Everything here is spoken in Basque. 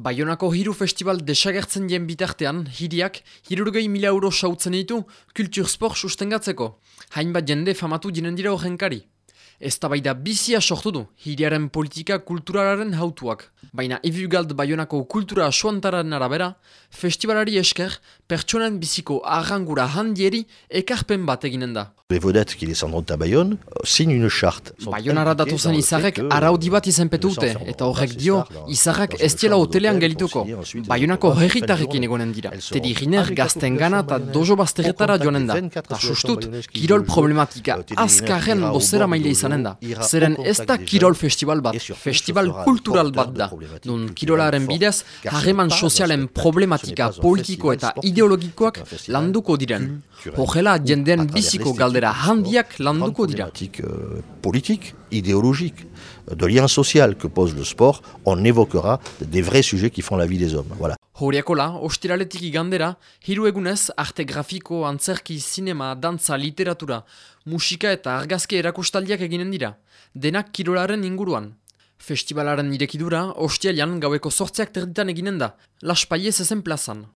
Baionako hiru festival desagertzen dien bitartean, hiriak hirurgei mila euro sautzen ditu kultursport sustengatzeko. Hainbat jende famatu dinen dira horrenkari. Ez da bizia sortu du, hiriaren politika kulturalaren hautuak. Baina evugald baionako kultura asuantaren arabera, festivalari esker, pertsonen biziko arrangura handieri ekarpen bat eginen da. Les vedettes qui descendront à Bayonne signent une charte. Bayonara datozen izarrek araudi bat izenpetu dute, eta horrek dio, izarrak ez diela hotelean gelituko. Bayonako herritarrekin egonen dira. Tedi giner gazten gana eta dojo bazterretara joanen da. Ta sustut, kirol problematika azkarren bozera maile izanen da. Zeren ez da kirol festival bat, festival kultural bat da. Nun kirolaren bidez, harreman sozialen problematika politiko eta ideologikoak landuko diren. Hogela jenden biziko galdera handiak landuko dira. Euh, politique, idéologique, de lien social que pose le sport, on évoquera des vrais sujets qui font la vie des hommes. Voilà. Horiakola, ostiraletik igandera, hiru egunez, arte grafiko, antzerki, sinema, dantza, literatura, musika eta argazke erakustaldiak eginen dira. Denak kirolaren inguruan. Festivalaren irekidura, ostialian gaueko sortziak terditan eginen da, Las Paiez ezen plazan.